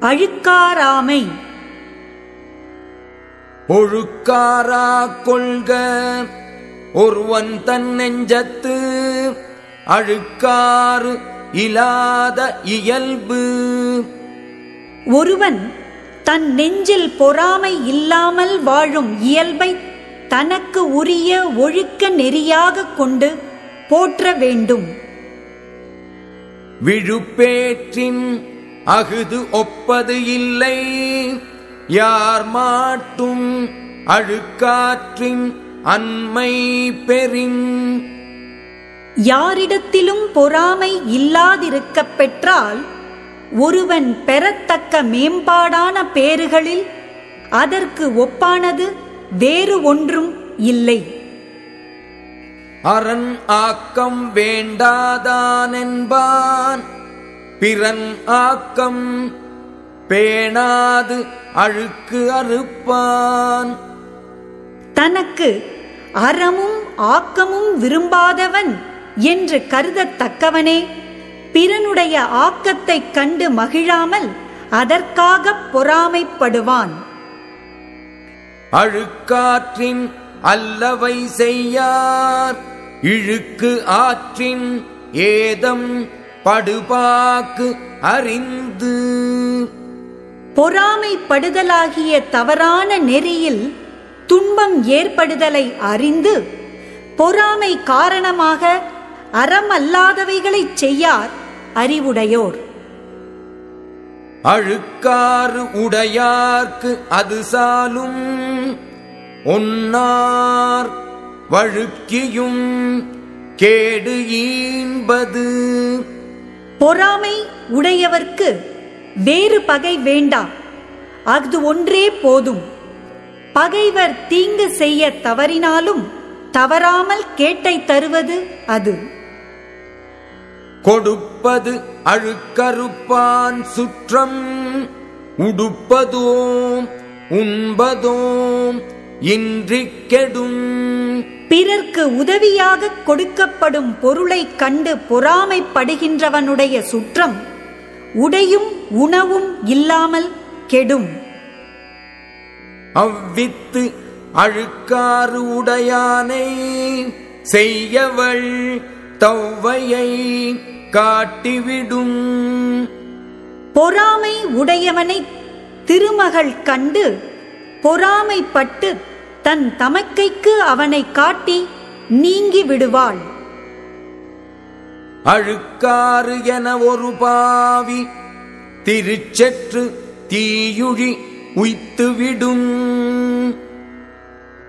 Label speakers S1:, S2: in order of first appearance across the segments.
S1: அழுக்காராமை.
S2: ஒழுக்காரா கொள்க. ஒருவன் தன் நெஞ்சத்து அழுக்காறு இலாத இயல்பு.
S1: ஒருவன் தன் நெஞ்சில் பொறாமை இல்லாமல் வாழும் இயல்பை தனக்கு உரிய ஒழுக்க நெறியாகக் கொண்டு போற்ற வேண்டும்.
S2: விழுப்பேற்றின் அகுது ஒப்பது இல்லை. யார் மாட்டும் அழுக்காற்றின் அண்மை பெறின்.
S1: யாரிடத்திலும் பொறாமை இல்லாதிருக்கப் பெற்றால் ஒருவன் பெறத்தக்க மேம்பாடான பேறுகளில் அதற்கு ஒப்பானது வேறு ஒன்றும் இல்லை.
S2: அரண் ஆக்கம் வேண்டாதான் என்பான் பிறன் ஆக்கம் பேணாது அழுக்கு அறுப்பான்.
S1: தனக்கு அறமும் ஆக்கமும் விரும்பாதவன் என்று கருதத்தக்கவனே பிறனுடைய ஆக்கத்தைக் கண்டு மகிழாமல் அதற்காகப் பொறாமைப்படுவான்.
S2: அழுக்காற்றின் அல்லவை செய்யார் இழுக்கு ஆற்றின் ஏதம் படுபாக்கு அறிந்து.
S1: பொறாமைப்படுதலாகிய தவறான நெறியில் துன்பம் ஏற்படுதலை அறிந்து பொறாமை காரணமாக அறமல்லாதவைகளைச் செய்யார் அறிவுடையோர்.
S2: அழுக்காறு உடையார்க்கு அது சாலும். ஒன்னார் வழுக்கியும் கேடு ஈன்பது.
S1: பொறாமை உடையவர்க்கு வேறு பகை வேண்டாம் அது ஒன்றே போதும். பகைவர் தீங்கு செய்ய தவறினாலும் தவறாமல் கேட்டை தருவது அது.
S2: கொடுப்பது அழுக்கறுப்பான் சுற்றம். உடுப்பதோம் உண்பதோம் இன்றி கெடும்.
S1: பிறர்க்கு உதவியாக கொடுக்கப்படும் பொருளைக் கண்டு பொறாமைப்படுகின்றவனுடைய சுற்றம் உடையும் உணவும் இல்லாமல் கெடும்.
S2: அவ்வித்து அழுக்காறு உடையானை செய்யவள் தவ்வையை காட்டிவிடும்.
S1: பொறாமை உடையவனை திருமகள் கண்டு பொறாமைப்பட்டு தன் தமக்கைக்கு அவனை காட்டி நீங்கி விடுவாள்.
S2: அழுக்காறு என ஒரு பாவி திருச்செற்று தீயுழி உய்த்துவிடும்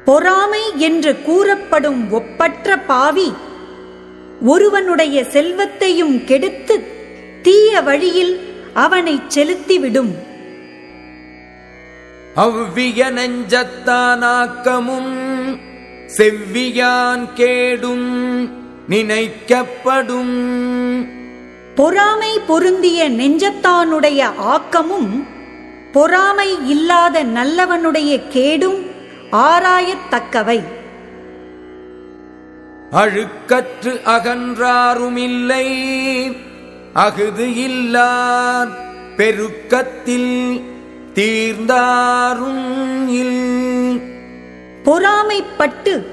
S1: பொறாமை என்று கூறப்படும் ஒப்பற்ற பாவி ஒருவனுடைய செல்வத்தையும் கெடுத்து தீய வழியில் அவனைச் செலுத்திவிடும்
S2: அவ்விய நெஞ்சத்தானாக்கமும் செவ்வியான் கேடும் நினைக்கப்படும்.
S1: பொறாமை பொருந்திய நெஞ்சத்தானுடைய ஆக்கமும் பொறாமை இல்லாத நல்லவனுடைய கேடும் ஆராயத்தக்கவை.
S2: அழுக்கற்று அகன்றாருமில்லை அகுது இல்லார் பெருக்கத்தில் தீர்ந்தாரும் இல்.
S1: பொறாமைப்பட்டு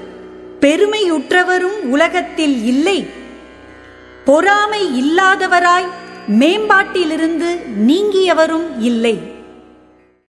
S1: பெருமையுற்றவரும் உலகத்தில் இல்லை. பொறாமை இல்லாதவராய் மேம்பாட்டிலிருந்து நீங்கியவரும் இல்லை.